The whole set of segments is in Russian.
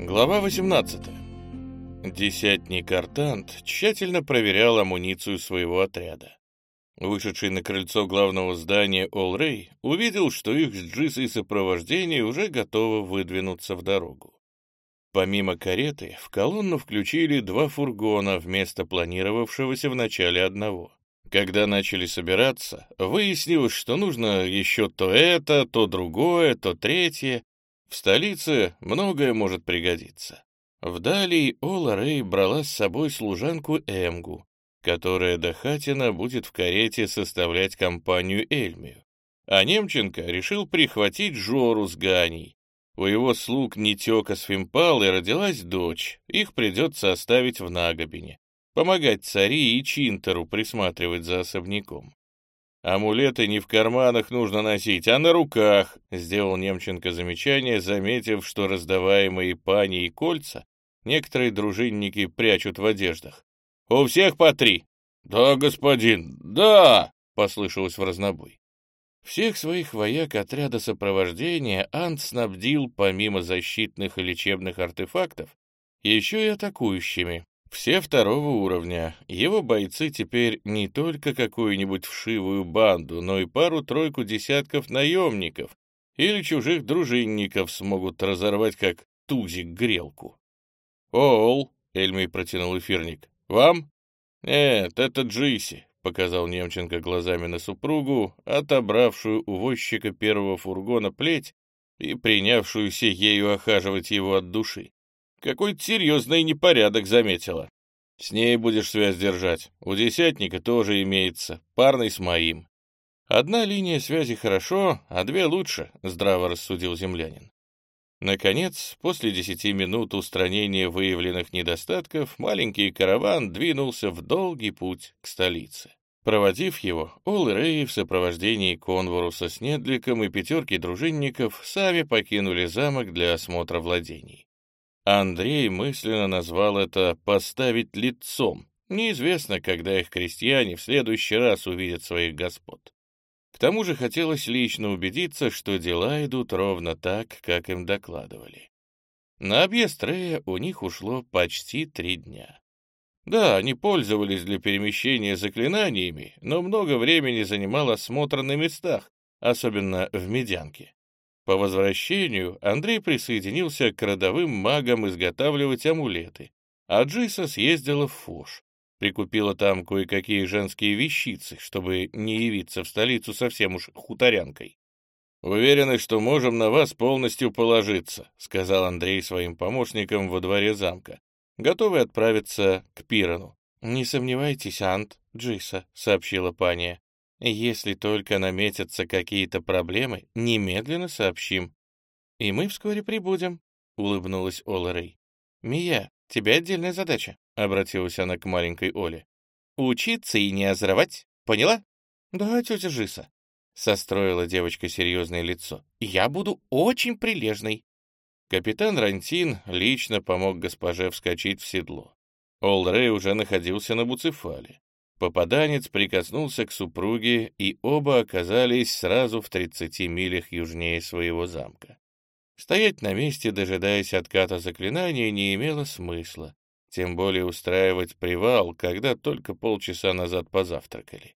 Глава 18. Десятник Артант тщательно проверял амуницию своего отряда. Вышедший на крыльцо главного здания Олрей увидел, что их с Джисой сопровождение уже готово выдвинуться в дорогу. Помимо кареты, в колонну включили два фургона вместо планировавшегося в начале одного. Когда начали собираться, выяснилось, что нужно еще то это, то другое, то третье. В столице многое может пригодиться. Вдали Ола Рэй брала с собой служанку Эмгу, которая до Хатина будет в карете составлять компанию Эльмию. А Немченко решил прихватить Жору с Ганей. У его слуг Нитека с Фимпалой родилась дочь, их придется оставить в Нагобине помогать цари и Чинтеру присматривать за особняком. «Амулеты не в карманах нужно носить, а на руках», — сделал Немченко замечание, заметив, что раздаваемые пани и кольца некоторые дружинники прячут в одеждах. «У всех по три». «Да, господин, да!» — послышалось в разнобой. Всех своих вояк отряда сопровождения Ант снабдил, помимо защитных и лечебных артефактов, еще и атакующими, все второго уровня. Его бойцы теперь не только какую-нибудь вшивую банду, но и пару-тройку десятков наемников или чужих дружинников смогут разорвать как тузик грелку. «Ол», — Эльмей протянул эфирник, — «вам?» «Нет, это Джиси», — показал Немченко глазами на супругу, отобравшую у возчика первого фургона плеть и принявшуюся ею охаживать его от души. Какой-то серьезный непорядок заметила. С ней будешь связь держать. У десятника тоже имеется, парный с моим. Одна линия связи хорошо, а две лучше, здраво рассудил землянин. Наконец, после десяти минут устранения выявленных недостатков, маленький караван двинулся в долгий путь к столице. Проводив его, Ол и Рэй в сопровождении Конворуса с Недликом и пятерки дружинников сами покинули замок для осмотра владений. Андрей мысленно назвал это «поставить лицом». Неизвестно, когда их крестьяне в следующий раз увидят своих господ. К тому же хотелось лично убедиться, что дела идут ровно так, как им докладывали. На объезд Рея у них ушло почти три дня. Да, они пользовались для перемещения заклинаниями, но много времени занимал осмотр на местах, особенно в Медянке. По возвращению Андрей присоединился к родовым магам изготавливать амулеты, а Джиса съездила в Фош, прикупила там кое-какие женские вещицы, чтобы не явиться в столицу совсем уж хуторянкой. «Уверены, что можем на вас полностью положиться», — сказал Андрей своим помощникам во дворе замка, готовый отправиться к Пирану. «Не сомневайтесь, Ант, Джиса», — сообщила пания. Если только наметятся какие-то проблемы, немедленно сообщим. И мы вскоре прибудем, — улыбнулась Ола Рэй. «Мия, тебе отдельная задача», — обратилась она к маленькой Оле. «Учиться и не озоровать, поняла?» «Да, тетя Жиса», — состроила девочка серьезное лицо. «Я буду очень прилежной». Капитан Рантин лично помог госпоже вскочить в седло. Ол Рэй уже находился на Буцефале. Попаданец прикоснулся к супруге, и оба оказались сразу в 30 милях южнее своего замка. Стоять на месте, дожидаясь отката заклинания, не имело смысла, тем более устраивать привал, когда только полчаса назад позавтракали.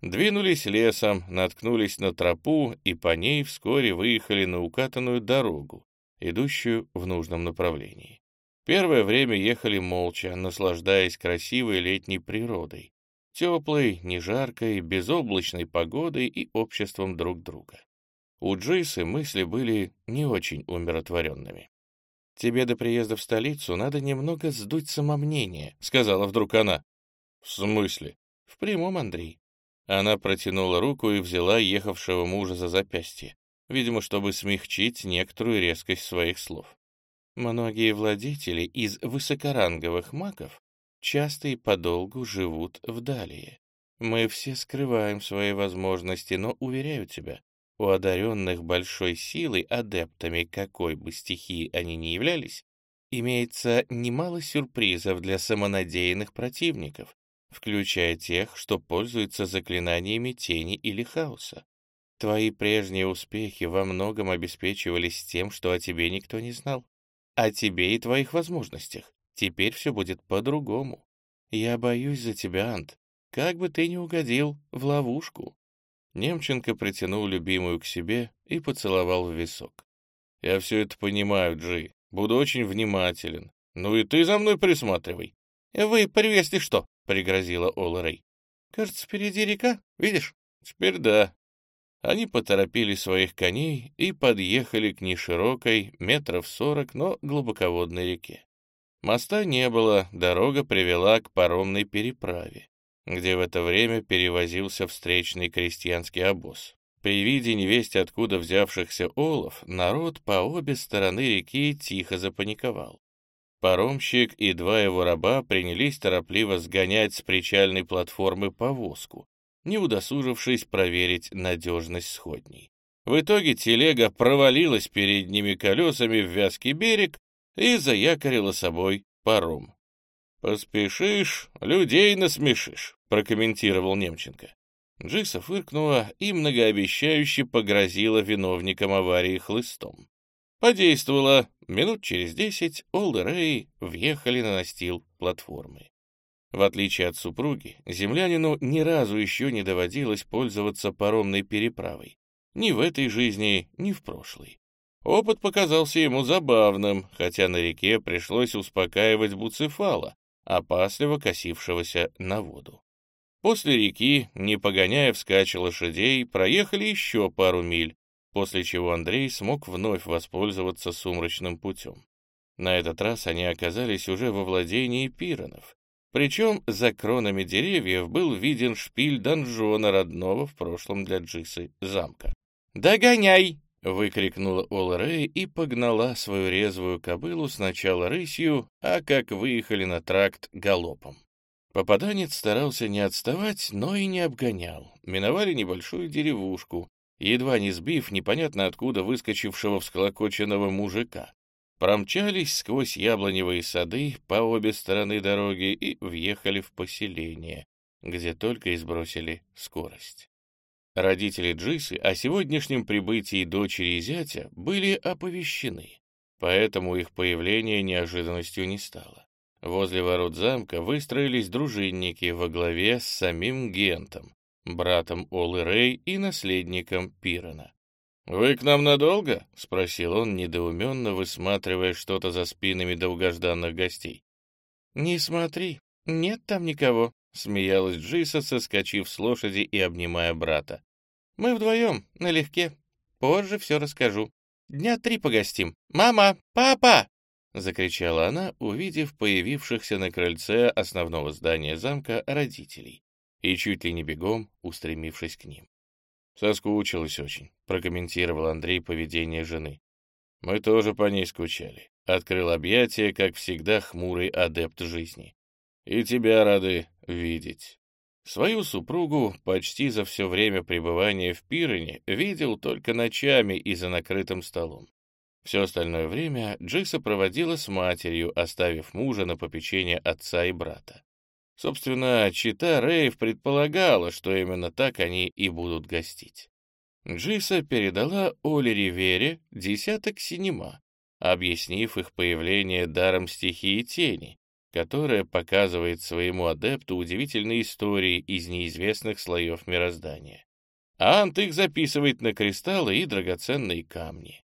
Двинулись лесом, наткнулись на тропу и по ней вскоре выехали на укатанную дорогу, идущую в нужном направлении. Первое время ехали молча, наслаждаясь красивой летней природой, теплой, не жаркой, безоблачной погодой и обществом друг друга. У Джейсы мысли были не очень умиротворенными. «Тебе до приезда в столицу надо немного сдуть самомнение», — сказала вдруг она. «В смысле?» «В прямом, Андрей». Она протянула руку и взяла ехавшего мужа за запястье, видимо, чтобы смягчить некоторую резкость своих слов. Многие владетели из высокоранговых магов часто и подолгу живут вдали. Мы все скрываем свои возможности, но, уверяю тебя, у одаренных большой силой, адептами какой бы стихии они ни являлись, имеется немало сюрпризов для самонадеянных противников, включая тех, что пользуются заклинаниями тени или хаоса. Твои прежние успехи во многом обеспечивались тем, что о тебе никто не знал. о тебе и твоих возможностях. Теперь все будет по-другому. Я боюсь за тебя, Ант. Как бы ты ни угодил в ловушку. Немченко притянул любимую к себе и поцеловал в висок. «Я все это понимаю, Джи. Буду очень внимателен. Ну и ты за мной присматривай». «Вы привезли что?» — пригрозила Ола Рэй. «Кажется, впереди река, видишь?» «Теперь да». Они поторопили своих коней и подъехали к неширокой, метров сорок, но глубоководной реке. Моста не было, дорога привела к паромной переправе где в это время перевозился встречный крестьянский обоз. При виде невесть откуда взявшихся олов, народ по обе стороны реки тихо запаниковал. Паромщик и два его раба принялись торопливо сгонять с причальной платформы повозку, не удосужившись проверить надежность сходней. В итоге телега провалилась передними колесами в вязкий берег и заякорила собой паром. «Поспешишь, людей насмешишь», — прокомментировал Немченко. Джиса фыркнула и многообещающе погрозила виновникам аварии хлыстом. Подействовала. Минут через десять Олд Рэй въехали на настил платформы. В отличие от супруги, землянину ни разу еще не доводилось пользоваться паромной переправой. Ни в этой жизни, ни в прошлой. Опыт показался ему забавным, хотя на реке пришлось успокаивать Буцефала, опасливо косившегося на воду. После реки, не погоняя вскачь лошадей, проехали еще пару миль, после чего Андрей смог вновь воспользоваться сумрачным путем. На этот раз они оказались уже во владении пиронов. Причем за кронами деревьев был виден шпиль донжона родного в прошлом для Джисы замка. «Догоняй!» Выкрикнула Ол Рэй и погнала свою резвую кобылу сначала рысью, а как выехали на тракт галопом. Попаданец старался не отставать, но и не обгонял. Миновали небольшую деревушку, едва не сбив непонятно откуда выскочившего всколокоченного мужика. Промчались сквозь яблоневые сады по обе стороны дороги и въехали в поселение, где только и сбросили скорость. Родители Джисы о сегодняшнем прибытии дочери и зятя были оповещены, поэтому их появление неожиданностью не стало. Возле ворот замка выстроились дружинники во главе с самим Гентом, братом Олы Рэй и наследником Пирона. «Вы к нам надолго?» — спросил он, недоуменно высматривая что-то за спинами долгожданных гостей. «Не смотри, нет там никого», — смеялась Джиса, соскочив с лошади и обнимая брата. «Мы вдвоем, налегке. Позже все расскажу. Дня три погостим. Мама! Папа!» — закричала она, увидев появившихся на крыльце основного здания замка родителей, и чуть ли не бегом устремившись к ним. «Соскучилась очень», — прокомментировал Андрей поведение жены. «Мы тоже по ней скучали», — открыл объятия, как всегда, хмурый адепт жизни. «И тебя рады видеть». Свою супругу почти за все время пребывания в Пироне видел только ночами и за накрытым столом. Все остальное время Джиса проводила с матерью, оставив мужа на попечение отца и брата. Собственно, чита Рейв предполагала, что именно так они и будут гостить. Джиса передала Оле Ривере десяток синема, объяснив их появление даром стихии тени, которая показывает своему адепту удивительные истории из неизвестных слоев мироздания. А Ант их записывает на кристаллы и драгоценные камни.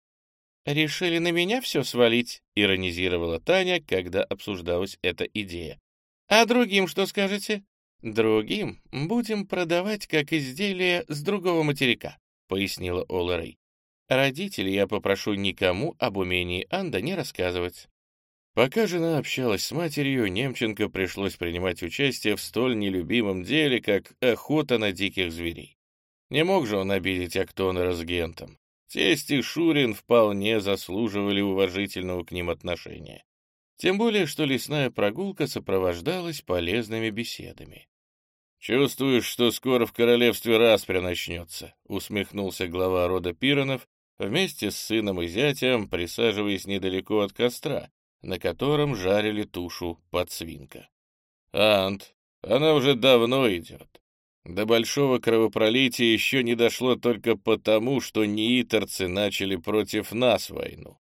«Решили на меня все свалить?» — иронизировала Таня, когда обсуждалась эта идея. «А другим что скажете?» «Другим будем продавать как изделие с другого материка», — пояснила Ола Рэй. «Родителей я попрошу никому об умении Анда не рассказывать. Пока жена общалась с матерью, Немченко пришлось принимать участие в столь нелюбимом деле, как охота на диких зверей. Не мог же он обидеть Актона разгентом. Тесть и Шурин вполне заслуживали уважительного к ним отношения. Тем более, что лесная прогулка сопровождалась полезными беседами. «Чувствуешь, что скоро в королевстве распря начнется», — усмехнулся глава рода Пиронов, вместе с сыном и зятем, присаживаясь недалеко от костра, на котором жарили тушу подсвинка. «Ант, она уже давно идет. До большого кровопролития еще не дошло только потому, что неиторцы начали против нас войну.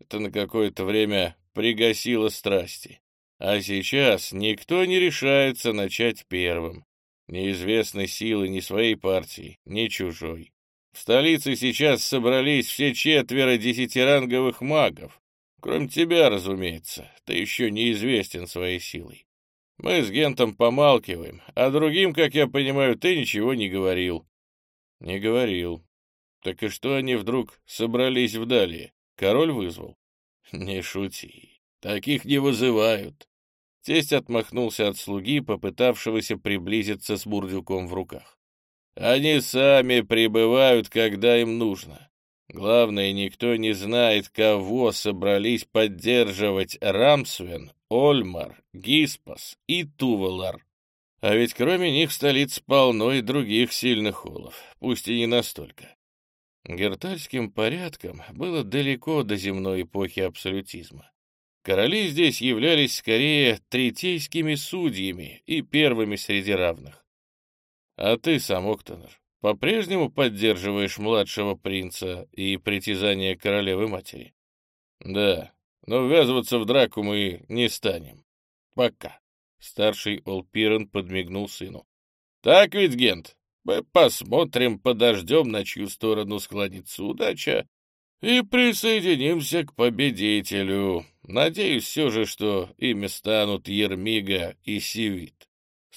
это на какое-то время пригасило страсти. А сейчас никто не решается начать первым. Неизвестной силы ни своей партии, ни чужой. В столице сейчас собрались все четверо десятиранговых магов. Кроме тебя, разумеется, ты еще неизвестен своей силой. Мы с Гентом помалкиваем, а другим, как я понимаю, ты ничего не говорил. Не говорил. Так и что они вдруг собрались вдали? Король вызвал? Не шути. Таких не вызывают. Тесть отмахнулся от слуги, попытавшегося приблизиться с бурдюком в руках. Они сами прибывают, когда им нужно. Главное, никто не знает, кого собрались поддерживать Рамсвен, Ольмар, Гиспас и Тувалар. А ведь кроме них в столице полно и других сильных холов, пусть и не настолько. Гертальским порядком было далеко до земной эпохи абсолютизма. Короли здесь являлись скорее третейскими судьями и первыми среди равных. А ты сам, Октонер, по-прежнему поддерживаешь младшего принца и притязания королевы-матери? Да, но ввязываться в драку мы не станем. Пока. Старший Олпирен подмигнул сыну. Так ведь, Гент, мы посмотрим, подождем, на чью сторону склонится удача, и присоединимся к победителю. Надеюсь все же, что ими станут Ермига и Сивит.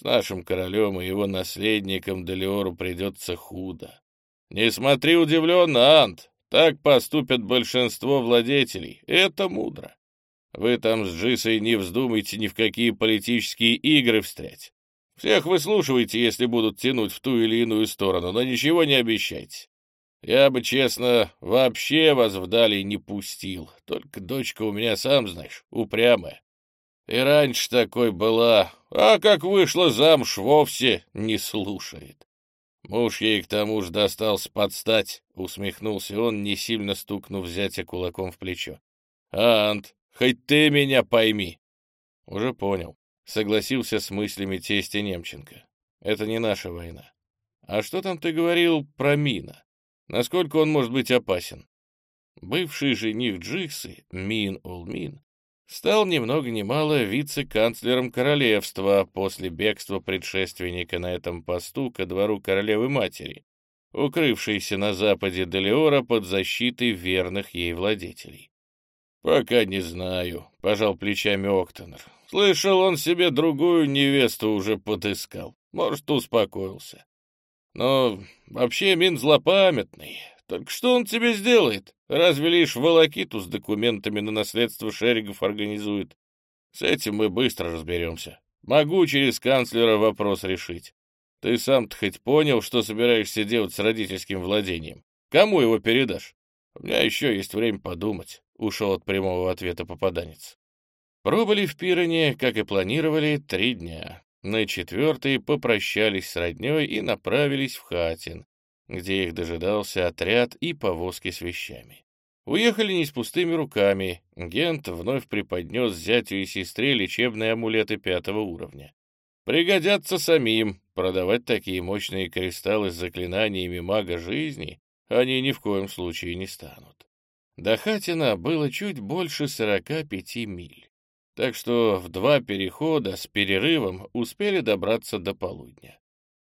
С нашим королем и его наследником Делиору придется худо. Не смотри удивленно, Ант, так поступят большинство владетелей, это мудро. Вы там с Джисой не вздумайте ни в какие политические игры встрять. Всех выслушивайте, если будут тянуть в ту или иную сторону, но ничего не обещайте. Я бы, честно, вообще вас вдали не пустил, только дочка у меня, сам знаешь, упрямая. И раньше такой была, а как вышла замуж, вовсе не слушает. Муж ей к тому же достался подстать, усмехнулся он, не сильно стукнув зятя кулаком в плечо. Ант, хоть ты меня пойми. Уже понял. Согласился с мыслями тестя Немченко. Это не наша война. А что там ты говорил про Мина? Насколько он может быть опасен? Бывший жених Джиксы, Мин Олмин, стал ни много ни мало вице-канцлером королевства после бегства предшественника на этом посту ко двору королевы-матери, укрывшейся на западе Делиора под защитой верных ей владетелей. «Пока не знаю», — пожал плечами Октонер. «Слышал, он себе другую невесту уже подыскал. Может, успокоился. Но вообще Мин злопамятный. Только что он тебе сделает? Разве лишь волокиту с документами на наследство Шеригов организует? С этим мы быстро разберемся. Могу через канцлера вопрос решить. Ты сам-то хоть понял, что собираешься делать с родительским владением? Кому его передашь? У меня еще есть время подумать, — ушел от прямого ответа попаданец. Пробыли в Пироне, как и планировали, три дня. На четвертый попрощались с родней и направились в Хатин, где их дожидался отряд и повозки с вещами. Уехали не с пустыми руками. Гент вновь преподнес зятю и сестре лечебные амулеты пятого уровня. Пригодятся самим. Продавать такие мощные кристаллы с заклинаниями мага жизни они ни в коем случае не станут. До Хатина было чуть больше 45 миль, так что в два перехода с перерывом успели добраться до полудня.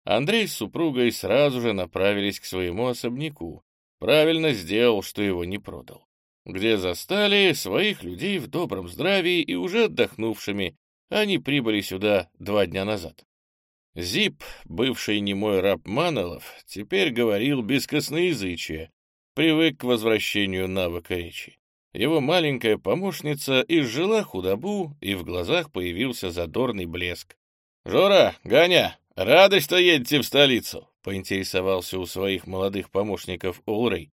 Андрей с супругой сразу же направились к своему особняку. Правильно сделал, что его не продал. Где застали своих людей в добром здравии и уже отдохнувшими, они прибыли сюда два дня назад. Зип, бывший немой раб Манолов, теперь говорил без косноязычия, привык к возвращению навыка речи. Его маленькая помощница изжила худобу, и в глазах появился задорный блеск. «Жора, Гоня, «Рады, что едете в столицу?» — поинтересовался у своих молодых помощников Улрей.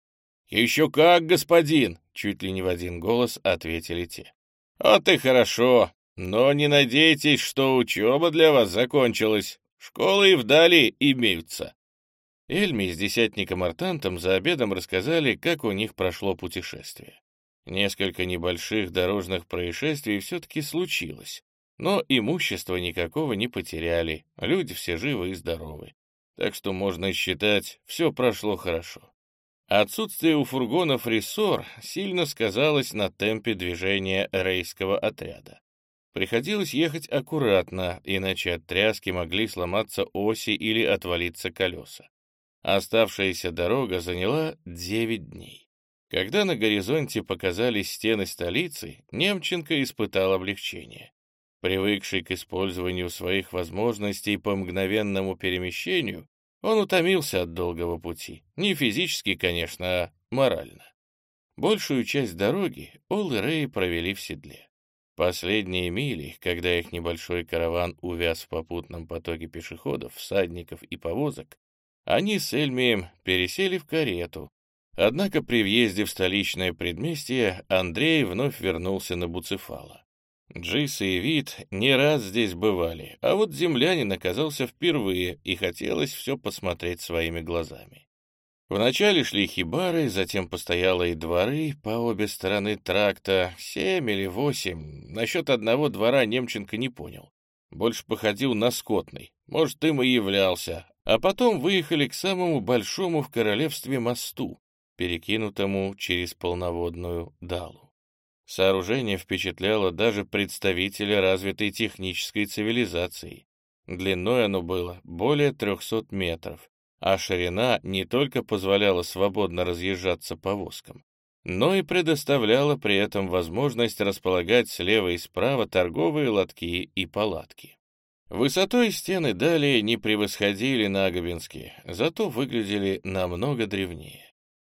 «Еще как, господин!» — чуть ли не в один голос ответили те. «Вот и хорошо, но не надейтесь, что учеба для вас закончилась. Школы и вдали имеются». Эльми с десятником Артантом за обедом рассказали, как у них прошло путешествие. Несколько небольших дорожных происшествий все-таки случилось, но имущества никакого не потеряли, люди все живы и здоровы. Так что можно считать, все прошло хорошо. Отсутствие у фургонов рессор сильно сказалось на темпе движения рейского отряда. Приходилось ехать аккуратно, иначе от тряски могли сломаться оси или отвалиться колеса. Оставшаяся дорога заняла 9 дней. Когда на горизонте показались стены столицы, Немченко испытал облегчение. Привыкший к использованию своих возможностей по мгновенному перемещению, он утомился от долгого пути. Не физически, конечно, а морально. Большую часть дороги Ол и Рэй провели в седле. Последние мили, когда их небольшой караван увяз в попутном потоке пешеходов, всадников и повозок, они с Эльмием пересели в карету. Однако при въезде в столичное предместье Андрей вновь вернулся на Буцефала. Джиса и Вит не раз здесь бывали, а вот землянин оказался впервые, и хотелось все посмотреть своими глазами. Вначале шли хибары, затем постоялые дворы по обе стороны тракта, семь или восемь. Насчет одного двора Немченко не понял. Больше походил на скотный, может, им и являлся. А потом выехали к самому большому в королевстве мосту, перекинутому через полноводную далу. Сооружение впечатляло даже представителя развитой технической цивилизации. Длиной оно было более 300 метров, а ширина не только позволяла свободно разъезжаться повозкам, но и предоставляла при этом возможность располагать слева и справа торговые лотки и палатки. Высотой стены далее не превосходили Нагобинские, зато выглядели намного древнее.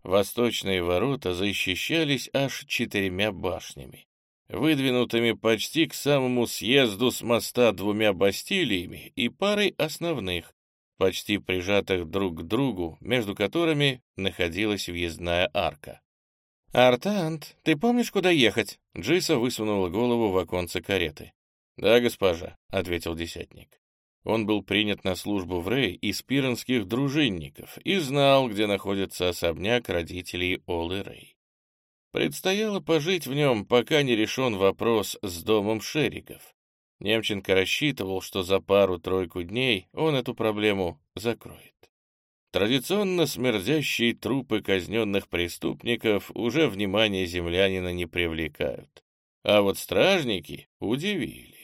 Восточные ворота защищались аж четырьмя башнями, выдвинутыми почти к самому съезду с моста двумя бастилиями и парой основных, почти прижатых друг к другу, между которыми находилась въездная арка. «Артант, ты помнишь, куда ехать?» Джиса высунула голову в оконце кареты. «Да, госпожа», — ответил десятник. Он был принят на службу в Рей из пиранских дружинников и знал, где находится особняк родителей Олы Рей. Предстояло пожить в нем, пока не решен вопрос с домом Шериков. Немченко рассчитывал, что за пару-тройку дней он эту проблему закроет. Традиционно смердящие трупы казненных преступников уже внимание землянина не привлекают. А вот стражники удивили.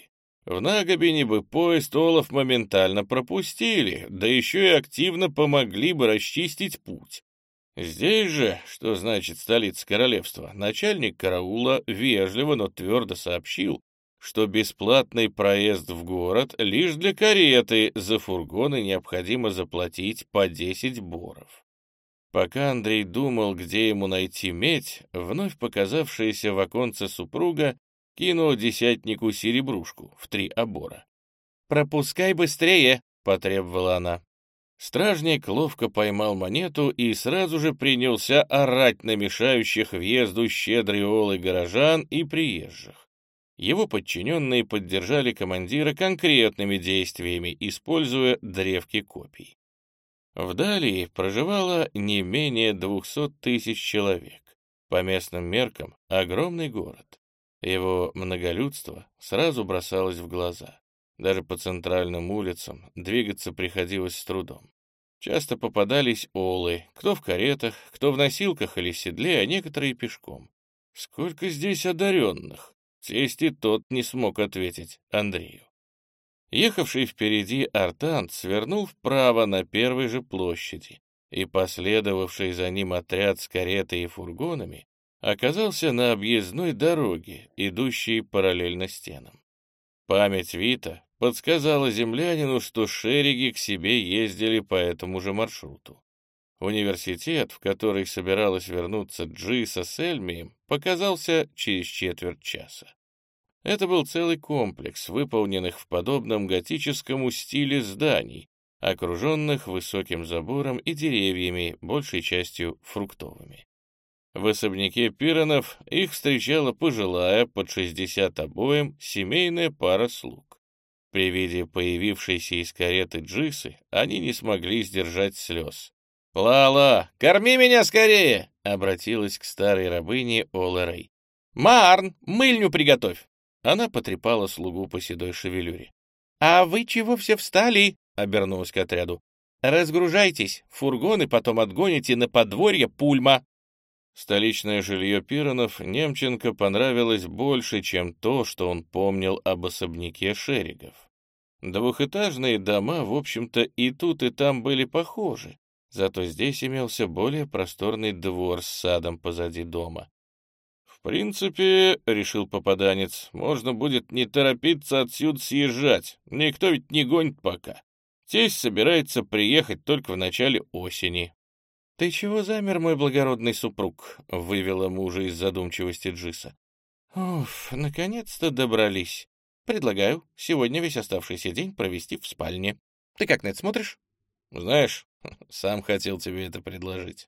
В Нагобине бы поезд Олаф моментально пропустили, да еще и активно помогли бы расчистить путь. Здесь же, что значит столица королевства, начальник караула вежливо, но твердо сообщил, что бесплатный проезд в город лишь для кареты, за фургоны необходимо заплатить по 10 боров. Пока Андрей думал, где ему найти медь, вновь показавшаяся в оконце супруга кинула десятнику серебрушку в три обора. «Пропускай быстрее!» — потребовала она. Стражник ловко поймал монету и сразу же принялся орать на мешающих въезду щедрые олы горожан и приезжих. Его подчиненные поддержали командира конкретными действиями, используя древки копий. Вдали проживало не менее двухсот тысяч человек. По местным меркам — огромный город. Его многолюдство сразу бросалось в глаза. Даже по центральным улицам двигаться приходилось с трудом. Часто попадались олы, кто в каретах, кто в носилках или седле, а некоторые пешком. Сколько здесь одаренных? Тесть и тот не смог ответить Андрею. Ехавший впереди Артант свернул вправо на первой же площади, и последовавший за ним отряд с каретой и фургонами оказался на объездной дороге, идущей параллельно стенам. Память Вита подсказала землянину, что шериги к себе ездили по этому же маршруту. Университет, в который собиралась вернуться Джиса с Эльмием, показался через четверть часа. Это был целый комплекс, выполненных в подобном готическому стиле зданий, окруженных высоким забором и деревьями, большей частью фруктовыми. В особняке Пиронов их встречала пожилая, под 60 обоим, семейная пара слуг. При виде появившейся из кареты Джисы они не смогли сдержать слез. «Лала, корми меня скорее!» — обратилась к старой рабыне Ола. «Марн, мыльню приготовь!» Она потрепала слугу по седой шевелюре. «А вы чего все встали?» — обернулась к отряду. Разгружайтесь, фургоны потом отгоните на подворье Пульма. Столичное жилье Пиронов Немченко понравилось больше, чем то, что он помнил об особняке Шеригов. Двухэтажные дома, в общем-то, и тут, и там были похожи, зато здесь имелся более просторный двор с садом позади дома. «В принципе, — решил попаданец, — можно будет не торопиться отсюда съезжать, никто ведь не гонит пока. Тесть собирается приехать только в начале осени». «Ты чего замер, мой благородный супруг?» — вывела мужа из задумчивости Джиса. «Уф, наконец-то добрались. Предлагаю сегодня весь оставшийся день провести в спальне. Ты как на это смотришь?» «Знаешь, сам хотел тебе это предложить».